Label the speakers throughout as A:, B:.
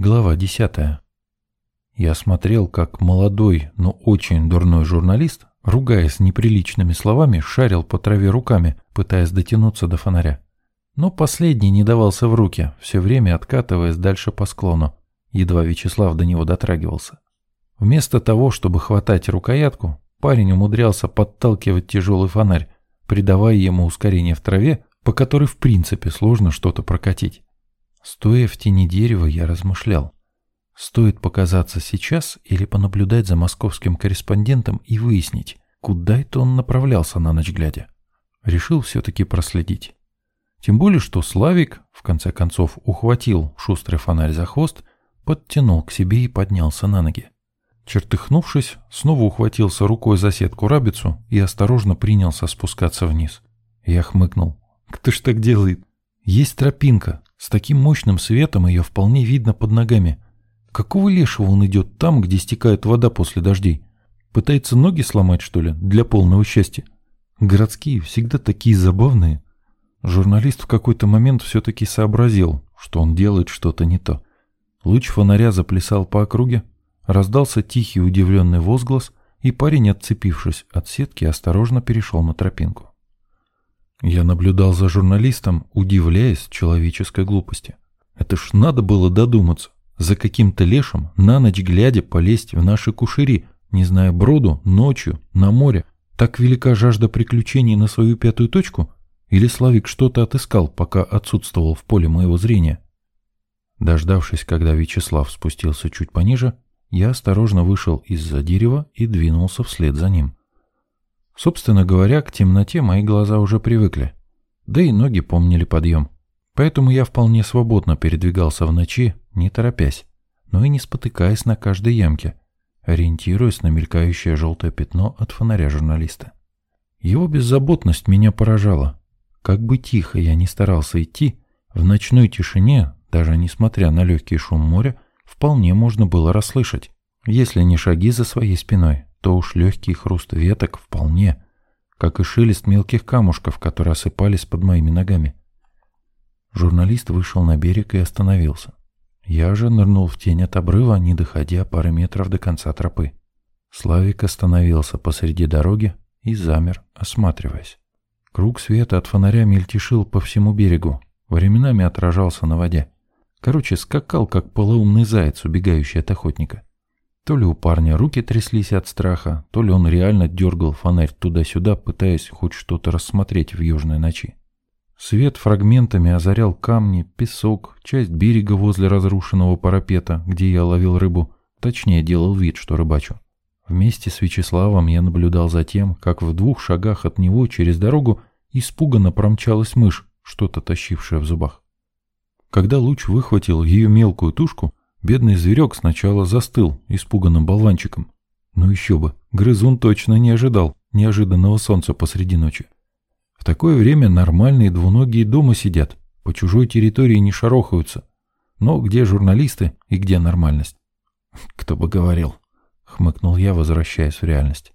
A: Глава десятая. Я смотрел, как молодой, но очень дурной журналист, ругаясь неприличными словами, шарил по траве руками, пытаясь дотянуться до фонаря. Но последний не давался в руки, все время откатываясь дальше по склону. Едва Вячеслав до него дотрагивался. Вместо того, чтобы хватать рукоятку, парень умудрялся подталкивать тяжелый фонарь, придавая ему ускорение в траве, по которой в принципе сложно что-то прокатить. Стоя в тени дерева, я размышлял. Стоит показаться сейчас или понаблюдать за московским корреспондентом и выяснить, куда это он направлялся на ночь глядя. Решил все-таки проследить. Тем более, что Славик, в конце концов, ухватил шустрый фонарь за хвост, подтянул к себе и поднялся на ноги. Чертыхнувшись, снова ухватился рукой за сетку рабицу и осторожно принялся спускаться вниз. Я хмыкнул. Кто ж так делает? Есть тропинка, с таким мощным светом ее вполне видно под ногами. Какого лешего он идет там, где стекает вода после дождей? Пытается ноги сломать, что ли, для полного счастья? Городские всегда такие забавные. Журналист в какой-то момент все-таки сообразил, что он делает что-то не то. Луч фонаря заплясал по округе, раздался тихий удивленный возглас, и парень, отцепившись от сетки, осторожно перешел на тропинку. Я наблюдал за журналистом, удивляясь человеческой глупости. Это ж надо было додуматься. За каким-то лешим на ночь глядя полезть в наши кушери, не зная броду, ночью, на море. Так велика жажда приключений на свою пятую точку? Или Славик что-то отыскал, пока отсутствовал в поле моего зрения? Дождавшись, когда Вячеслав спустился чуть пониже, я осторожно вышел из-за дерева и двинулся вслед за ним. Собственно говоря, к темноте мои глаза уже привыкли, да и ноги помнили подъем. Поэтому я вполне свободно передвигался в ночи, не торопясь, но и не спотыкаясь на каждой ямке, ориентируясь на мелькающее желтое пятно от фонаря журналиста. Его беззаботность меня поражала. Как бы тихо я ни старался идти, в ночной тишине, даже несмотря на легкий шум моря, вполне можно было расслышать, если не шаги за своей спиной, то уж легкий хруст веток вполне, как и шелест мелких камушков, которые осыпались под моими ногами. Журналист вышел на берег и остановился. Я же нырнул в тень от обрыва, не доходя пары метров до конца тропы. Славик остановился посреди дороги и замер, осматриваясь. Круг света от фонаря мельтешил по всему берегу, временами отражался на воде. Короче, скакал, как полоумный заяц, убегающий от охотника. То ли у парня руки тряслись от страха, то ли он реально дергал фонарь туда-сюда, пытаясь хоть что-то рассмотреть в южной ночи. Свет фрагментами озарял камни, песок, часть берега возле разрушенного парапета, где я ловил рыбу, точнее делал вид, что рыбачу. Вместе с Вячеславом я наблюдал за тем, как в двух шагах от него через дорогу испуганно промчалась мышь, что-то тащившая в зубах. Когда луч выхватил ее мелкую тушку, Бедный зверек сначала застыл, испуганным болванчиком. Ну еще бы, грызун точно не ожидал неожиданного солнца посреди ночи. В такое время нормальные двуногие дома сидят, по чужой территории не шарохаются. Но где журналисты и где нормальность? Кто бы говорил, хмыкнул я, возвращаясь в реальность.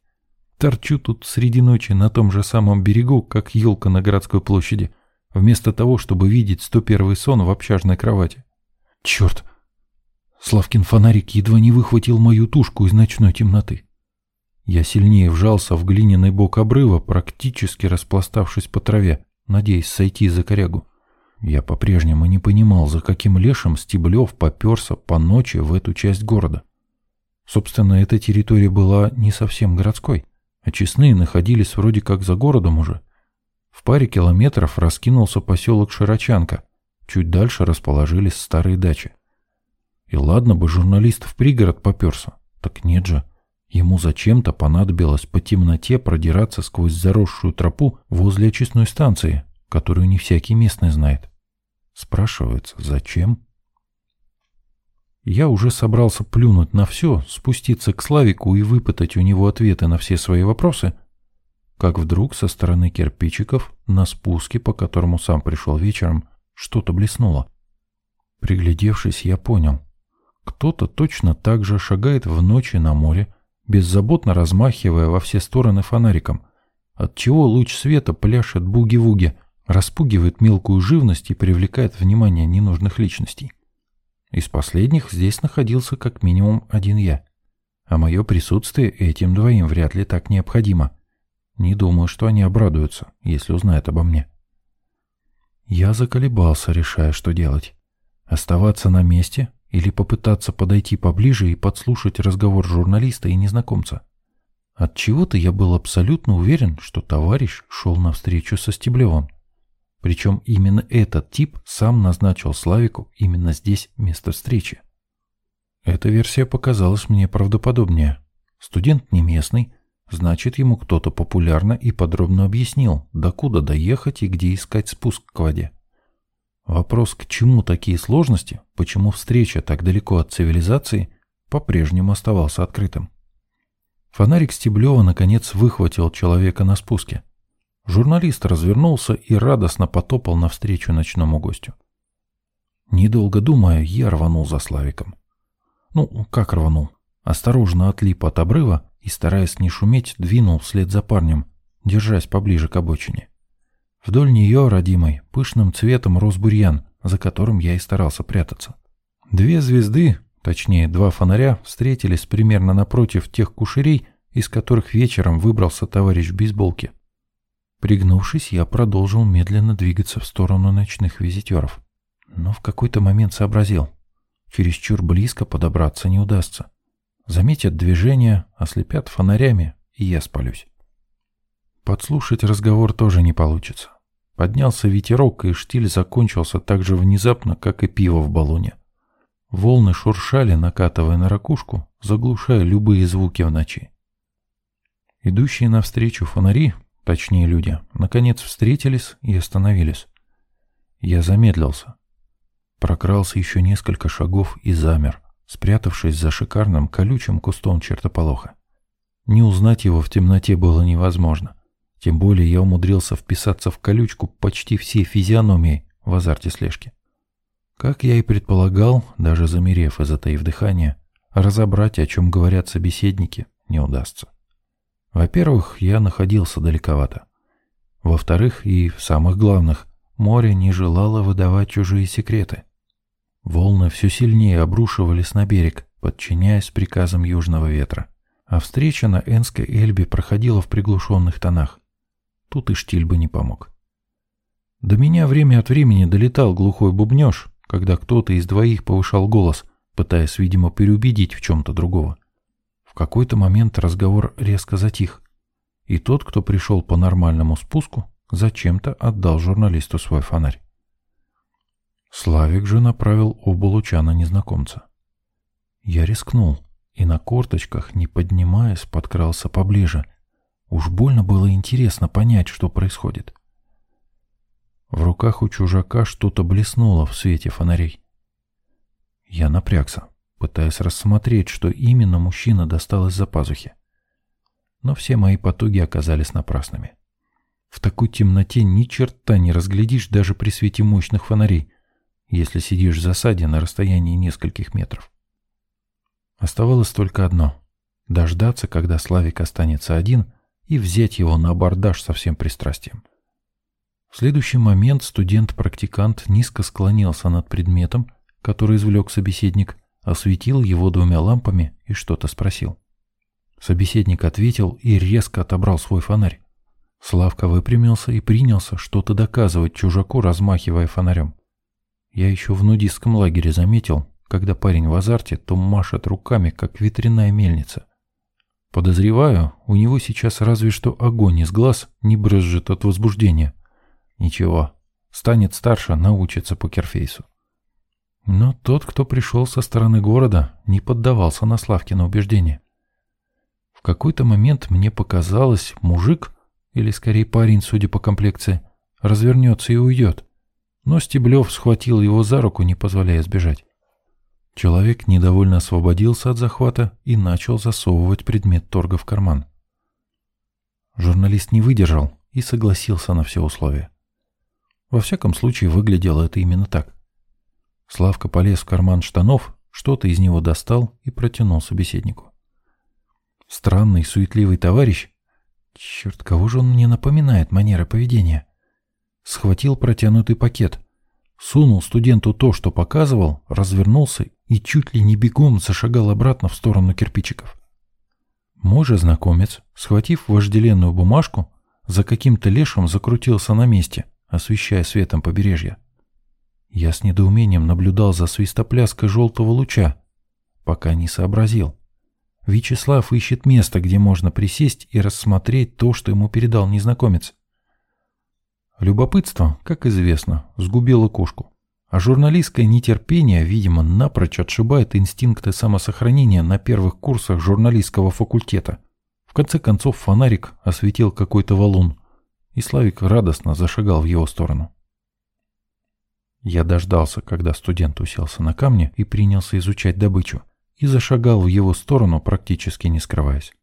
A: Торчу тут среди ночи на том же самом берегу, как елка на городской площади, вместо того, чтобы видеть 101 сон в общажной кровати. Черт, Славкин фонарик едва не выхватил мою тушку из ночной темноты. Я сильнее вжался в глиняный бок обрыва, практически распластавшись по траве, надеясь сойти за корягу. Я по-прежнему не понимал, за каким лешим Стеблев поперся по ночи в эту часть города. Собственно, эта территория была не совсем городской, а честные находились вроде как за городом уже. В паре километров раскинулся поселок Широчанка, чуть дальше расположились старые дачи. И ладно бы журналист в пригород поперся. Так нет же. Ему зачем-то понадобилось по темноте продираться сквозь заросшую тропу возле очистной станции, которую не всякий местный знает. Спрашивается, зачем? Я уже собрался плюнуть на все, спуститься к Славику и выпытать у него ответы на все свои вопросы, как вдруг со стороны кирпичиков на спуске, по которому сам пришел вечером, что-то блеснуло. Приглядевшись, я понял. Кто-то точно так же шагает в ночи на море, беззаботно размахивая во все стороны фонариком, отчего луч света пляшет буги-вуги, распугивает мелкую живность и привлекает внимание ненужных личностей. Из последних здесь находился как минимум один я. А мое присутствие этим двоим вряд ли так необходимо. Не думаю, что они обрадуются, если узнают обо мне. Я заколебался, решая, что делать. Оставаться на месте или попытаться подойти поближе и подслушать разговор журналиста и незнакомца. От чего-то я был абсолютно уверен, что товарищ шел навстречу со Стеблевым. Причем именно этот тип сам назначил Славику именно здесь место встречи. Эта версия показалась мне правдоподобнее. Студент не местный, значит, ему кто-то популярно и подробно объяснил, докуда доехать и где искать спуск к воде. Вопрос, к чему такие сложности, почему встреча так далеко от цивилизации, по-прежнему оставался открытым. Фонарик Стеблева наконец выхватил человека на спуске. Журналист развернулся и радостно потопал навстречу ночному гостю. Недолго думая, я рванул за Славиком. Ну, как рванул? Осторожно отлип от обрыва и, стараясь не шуметь, двинул вслед за парнем, держась поближе к обочине. Вдоль нее, родимой, пышным цветом рос бурьян, за которым я и старался прятаться. Две звезды, точнее два фонаря, встретились примерно напротив тех кушерей, из которых вечером выбрался товарищ в бейсболке. Пригнувшись, я продолжил медленно двигаться в сторону ночных визитеров. Но в какой-то момент сообразил. Чересчур близко подобраться не удастся. Заметят движение, ослепят фонарями, и я спалюсь. Подслушать разговор тоже не получится. Поднялся ветерок, и штиль закончился так же внезапно, как и пиво в баллоне. Волны шуршали, накатывая на ракушку, заглушая любые звуки в ночи. Идущие навстречу фонари, точнее люди, наконец встретились и остановились. Я замедлился. Прокрался еще несколько шагов и замер, спрятавшись за шикарным колючим кустом чертополоха. Не узнать его в темноте было невозможно. Тем более я умудрился вписаться в колючку почти все физиономии в азарте слежки. Как я и предполагал, даже замерев и затаив дыхание, разобрать, о чем говорят собеседники, не удастся. Во-первых, я находился далековато. Во-вторых, и в самых главных, море не желало выдавать чужие секреты. Волны все сильнее обрушивались на берег, подчиняясь приказам южного ветра. А встреча на Энской Эльбе проходила в приглушенных тонах. Тут и штиль бы не помог. До меня время от времени долетал глухой бубнеж, когда кто-то из двоих повышал голос, пытаясь, видимо, переубедить в чем-то другого. В какой-то момент разговор резко затих, и тот, кто пришел по нормальному спуску, зачем-то отдал журналисту свой фонарь. Славик же направил оба луча на незнакомца. Я рискнул и на корточках, не поднимаясь, подкрался поближе. Уж больно было интересно понять, что происходит. В руках у чужака что-то блеснуло в свете фонарей. Я напрягся, пытаясь рассмотреть, что именно мужчина достал из-за пазухи. Но все мои потуги оказались напрасными. В такой темноте ни черта не разглядишь даже при свете мощных фонарей, если сидишь в засаде на расстоянии нескольких метров. Оставалось только одно — дождаться, когда Славик останется один, и взять его на абордаж со всем пристрастием. В следующий момент студент-практикант низко склонился над предметом, который извлек собеседник, осветил его двумя лампами и что-то спросил. Собеседник ответил и резко отобрал свой фонарь. Славка выпрямился и принялся что-то доказывать чужаку, размахивая фонарем. Я еще в нудистском лагере заметил, когда парень в азарте, то машет руками, как ветряная мельница. Подозреваю, у него сейчас разве что огонь из глаз не брызжет от возбуждения. Ничего, станет старше, научится покерфейсу. Но тот, кто пришел со стороны города, не поддавался на Славкино убеждение. В какой-то момент мне показалось, мужик, или скорее парень, судя по комплекции, развернется и уйдет но Стеблев схватил его за руку, не позволяя сбежать. Человек недовольно освободился от захвата и начал засовывать предмет торга в карман. Журналист не выдержал и согласился на все условия. Во всяком случае, выглядело это именно так. Славка полез в карман штанов, что-то из него достал и протянул собеседнику. Странный, суетливый товарищ, черт, кого же он мне напоминает манера поведения, схватил протянутый пакет, сунул студенту то, что показывал, развернулся и чуть ли не бегом зашагал обратно в сторону кирпичиков. Мой же знакомец, схватив вожделенную бумажку, за каким-то лешим закрутился на месте, освещая светом побережье. Я с недоумением наблюдал за свистопляской желтого луча, пока не сообразил. Вячеслав ищет место, где можно присесть и рассмотреть то, что ему передал незнакомец. Любопытство, как известно, сгубило кошку. А журналистское нетерпение, видимо, напрочь отшибает инстинкты самосохранения на первых курсах журналистского факультета. В конце концов фонарик осветил какой-то валун, и Славик радостно зашагал в его сторону. Я дождался, когда студент уселся на камне и принялся изучать добычу, и зашагал в его сторону, практически не скрываясь.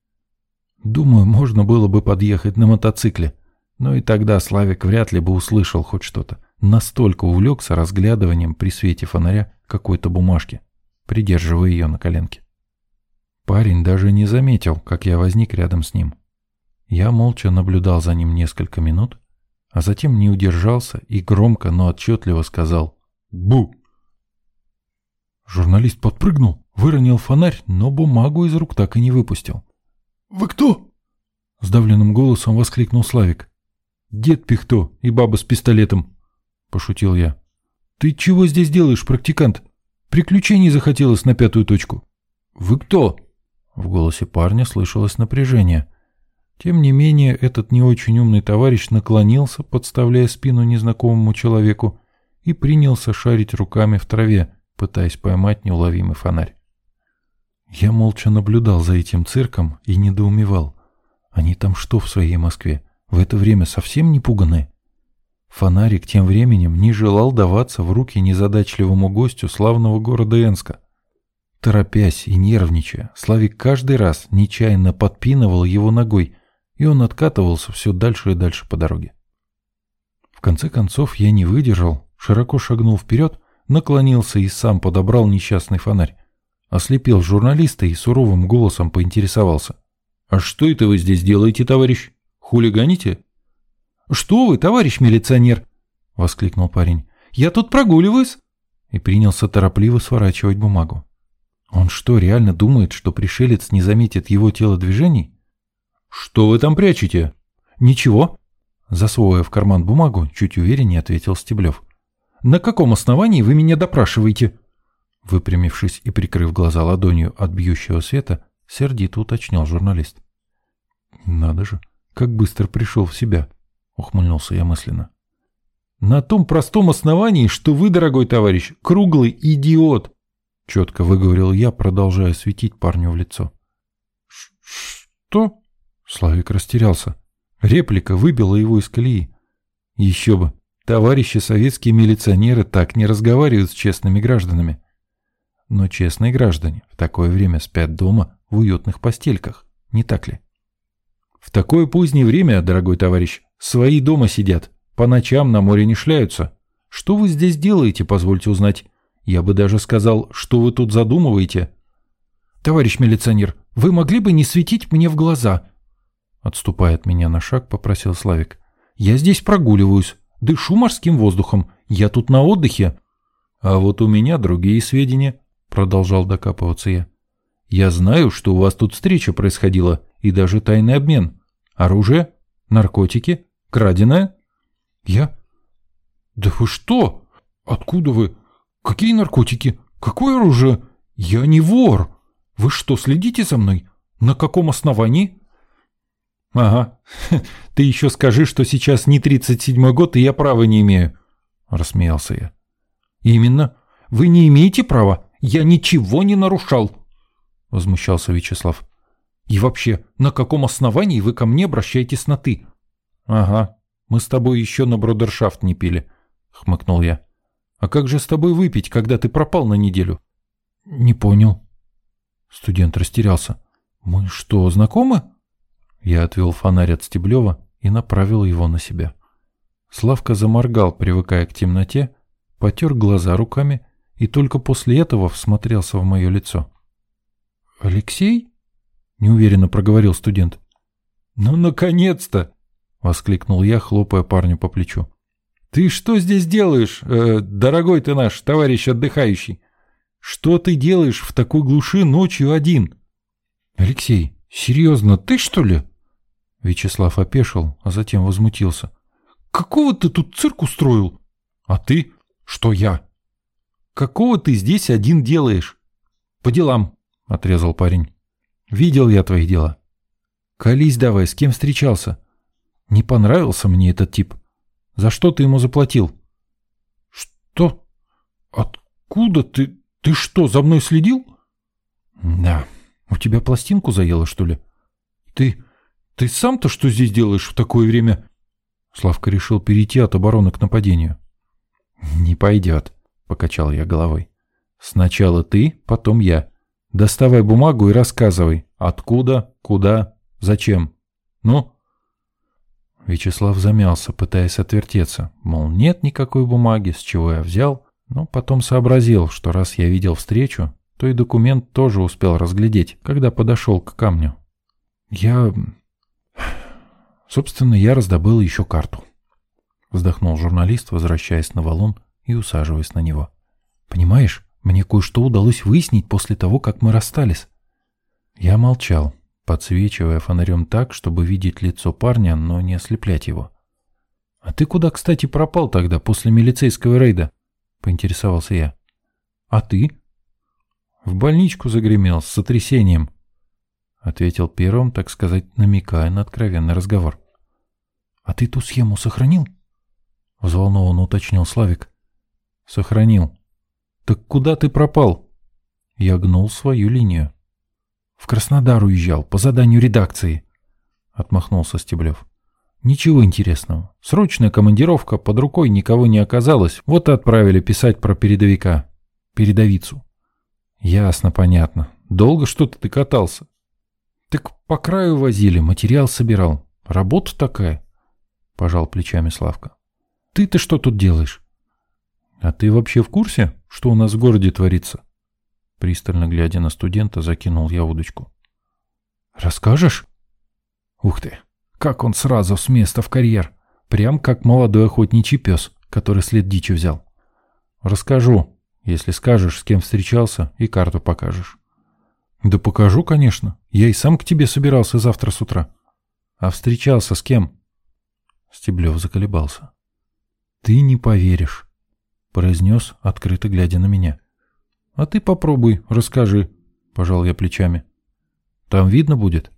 A: Думаю, можно было бы подъехать на мотоцикле, но и тогда Славик вряд ли бы услышал хоть что-то настолько увлекся разглядыванием при свете фонаря какой-то бумажки, придерживая ее на коленке. Парень даже не заметил, как я возник рядом с ним. Я молча наблюдал за ним несколько минут, а затем не удержался и громко, но отчетливо сказал «Бу!». Журналист подпрыгнул, выронил фонарь, но бумагу из рук так и не выпустил.
B: «Вы кто?»
A: — сдавленным голосом воскликнул Славик. «Дед Пихто и баба с пистолетом», — пошутил я. «Ты чего здесь делаешь, практикант? Приключений захотелось на пятую точку». «Вы кто?» В голосе парня слышалось напряжение. Тем не менее, этот не очень умный товарищ наклонился, подставляя спину незнакомому человеку, и принялся шарить руками в траве, пытаясь поймать неуловимый фонарь. Я молча наблюдал за этим цирком и недоумевал. Они там что в своей Москве? В это время совсем не пуганые? Фонарик тем временем не желал даваться в руки незадачливому гостю славного города Энска. Торопясь и нервничая, Славик каждый раз нечаянно подпинывал его ногой, и он откатывался все дальше и дальше по дороге. В конце концов я не выдержал, широко шагнул вперед, наклонился и сам подобрал несчастный фонарь. Ослепил журналиста и суровым голосом поинтересовался. «А что это вы здесь делаете, товарищ? Хулиганите?»
B: «Что вы, товарищ милиционер?» — воскликнул парень. «Я тут прогуливаюсь!»
A: И принялся торопливо сворачивать бумагу. Он что, реально думает, что пришелец не заметит его телодвижений?
B: «Что вы там прячете?»
A: «Ничего», — засовывая в карман бумагу, чуть увереннее ответил Стеблев.
B: «На каком основании вы меня допрашиваете?»
A: Выпрямившись и прикрыв глаза ладонью от бьющего света, сердито уточнил журналист. «Надо же, как быстро пришел в себя!» Ухмыльнулся я мысленно.
B: На том простом основании, что вы, дорогой товарищ, круглый идиот, четко выговорил я, продолжая светить парню в лицо.
A: Что? Славик растерялся. Реплика выбила его из колеи. Еще бы, товарищи советские милиционеры так не разговаривают с честными гражданами. Но честные граждане в такое время спят дома в уютных постельках, не так ли?
B: В такое позднее время, дорогой товарищ, Свои дома сидят, по ночам на море не шляются. Что вы здесь делаете, позвольте узнать? Я бы даже сказал, что вы тут задумываете.
A: Товарищ милиционер, вы могли бы не светить мне в глаза? Отступая от меня на шаг, попросил Славик. Я здесь прогуливаюсь, дышу морским воздухом. Я тут на отдыхе.
B: А вот у меня другие сведения, продолжал докапываться я. Я знаю, что у вас тут встреча происходила и даже тайный обмен. Оружие? Наркотики? Краденое?
A: Я? Да вы что? Откуда вы? Какие наркотики? Какое оружие? Я не вор. Вы что, следите за мной? На каком основании?
B: Ага. Ты еще скажи, что сейчас не 37-й год, и я права не имею. Рассмеялся я.
A: Именно. Вы не имеете права. Я ничего не нарушал. Возмущался Вячеслав. И вообще, на каком основании вы ко мне обращаетесь на «ты»?
B: «Ага, мы с тобой еще на бродершафт не пили», — хмыкнул я. «А как же с тобой выпить, когда ты пропал на неделю?»
A: «Не понял». Студент растерялся. «Мы что, знакомы?» Я отвел фонарь от Стеблева и направил его на себя. Славка заморгал, привыкая к темноте, потер глаза руками и только после этого всмотрелся в мое лицо. «Алексей?» — неуверенно проговорил студент.
B: «Ну, наконец-то!» — воскликнул я, хлопая парню по плечу. Ты что здесь делаешь, э, дорогой ты наш, товарищ отдыхающий? Что ты делаешь в такой глуши ночью один?
A: Алексей, серьезно, ты что ли? Вячеслав опешил, а затем возмутился.
B: Какого ты тут цирк устроил? А ты? Что я? Какого ты здесь один делаешь? По делам, отрезал парень. Видел я твои дела. Колись давай, с кем встречался? Не понравился мне этот тип. За что ты ему заплатил? Что? Откуда ты? Ты что, за мной следил?
A: Да. У тебя пластинку заело, что ли?
B: Ты... Ты сам-то что здесь делаешь в такое время?
A: Славка решил перейти от обороны к нападению.
B: Не пойдет, покачал я головой. Сначала ты, потом я. Доставай бумагу и рассказывай, откуда, куда, зачем. Ну?
A: Вячеслав замялся, пытаясь отвертеться, мол, нет никакой бумаги, с чего я взял, но потом сообразил, что раз я видел встречу, то и документ тоже успел разглядеть, когда подошел к камню. Я... Собственно, я раздобыл еще карту. Вздохнул журналист, возвращаясь на валун и усаживаясь на него. Понимаешь, мне кое-что удалось выяснить после того, как мы расстались. Я молчал, подсвечивая фонарем так, чтобы видеть лицо парня, но не ослеплять его. «А ты куда, кстати, пропал тогда, после милицейского рейда?» — поинтересовался я. «А ты?» «В больничку загремел, с сотрясением», — ответил первым, так сказать, намекая на откровенный разговор. «А ты ту схему сохранил?» — взволнованно уточнил Славик. «Сохранил. Так куда ты пропал?» Я гнул свою линию. В Краснодар уезжал, по заданию редакции. Отмахнулся Стеблев. Ничего интересного. Срочная командировка, под рукой никого не оказалось. Вот и отправили писать про передовика. Передовицу. Ясно, понятно. Долго что-то ты катался. Так по краю возили, материал собирал. Работа такая. Пожал плечами Славка. Ты-то что тут делаешь? А ты вообще в курсе, что у нас в городе творится? Пристально глядя на студента, закинул я удочку. «Расскажешь?» «Ух ты! Как он сразу с места в карьер! Прям как молодой охотничий пес, который след дичи взял. Расскажу, если скажешь, с кем встречался, и карту покажешь». «Да покажу, конечно. Я и сам к тебе собирался завтра с утра». «А встречался с кем?» Стеблев заколебался. «Ты не поверишь», — произнес, открыто глядя на меня. А ты попробуй, расскажи, пожал я плечами. Там видно будет.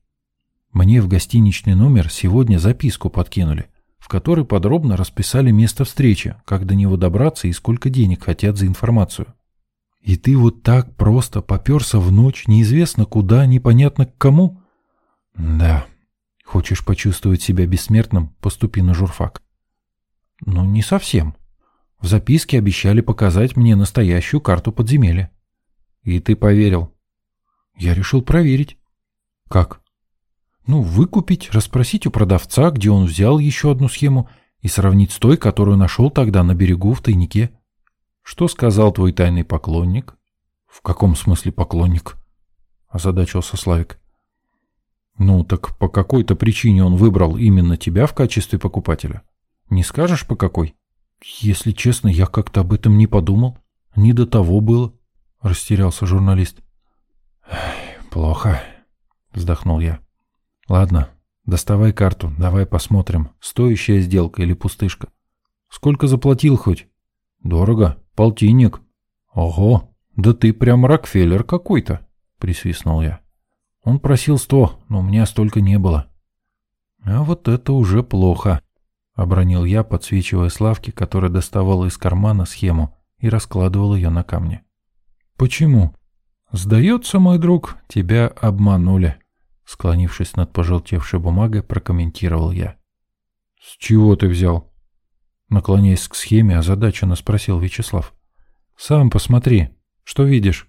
A: Мне в гостиничный номер сегодня записку подкинули, в которой подробно расписали место встречи, как до него добраться и сколько денег хотят за информацию. И ты вот так просто поперся в ночь, неизвестно куда, непонятно к кому? Да. Хочешь почувствовать себя бессмертным, поступи на журфак. Ну, не совсем. В записке обещали показать мне настоящую карту подземелья. И ты поверил? Я решил проверить. Как? Ну, выкупить, расспросить у продавца, где он взял еще одну схему, и сравнить с той, которую нашел тогда на берегу в тайнике. Что сказал твой тайный поклонник? В каком смысле поклонник? Озадачился Славик. Ну, так по какой-то причине он выбрал именно тебя в качестве покупателя. Не скажешь, по какой? Если честно, я как-то об этом не подумал. Не до того было, растерялся журналист. Плохо, вздохнул я. Ладно, доставай карту, давай посмотрим, стоящая сделка или пустышка. Сколько заплатил хоть? Дорого, полтинник. Ого, да ты прям Рокфеллер какой-то, присвистнул я. Он просил сто, но у меня столько не было. А вот это уже плохо. — обронил я, подсвечивая Славке, которая доставала из кармана схему и раскладывала ее на камне. «Почему?» «Сдается, мой друг, тебя обманули», — склонившись над пожелтевшей бумагой, прокомментировал я. «С чего ты взял?» Наклоняясь к схеме, озадаченно спросил Вячеслав. «Сам посмотри. Что видишь?»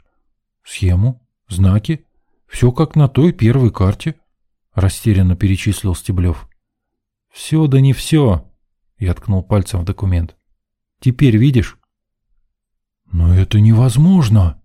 A: «Схему? Знаки? Все как на той первой карте», — растерянно перечислил Стеблев. «Все да не все», — я ткнул пальцем в документ. «Теперь видишь?» «Но это невозможно»,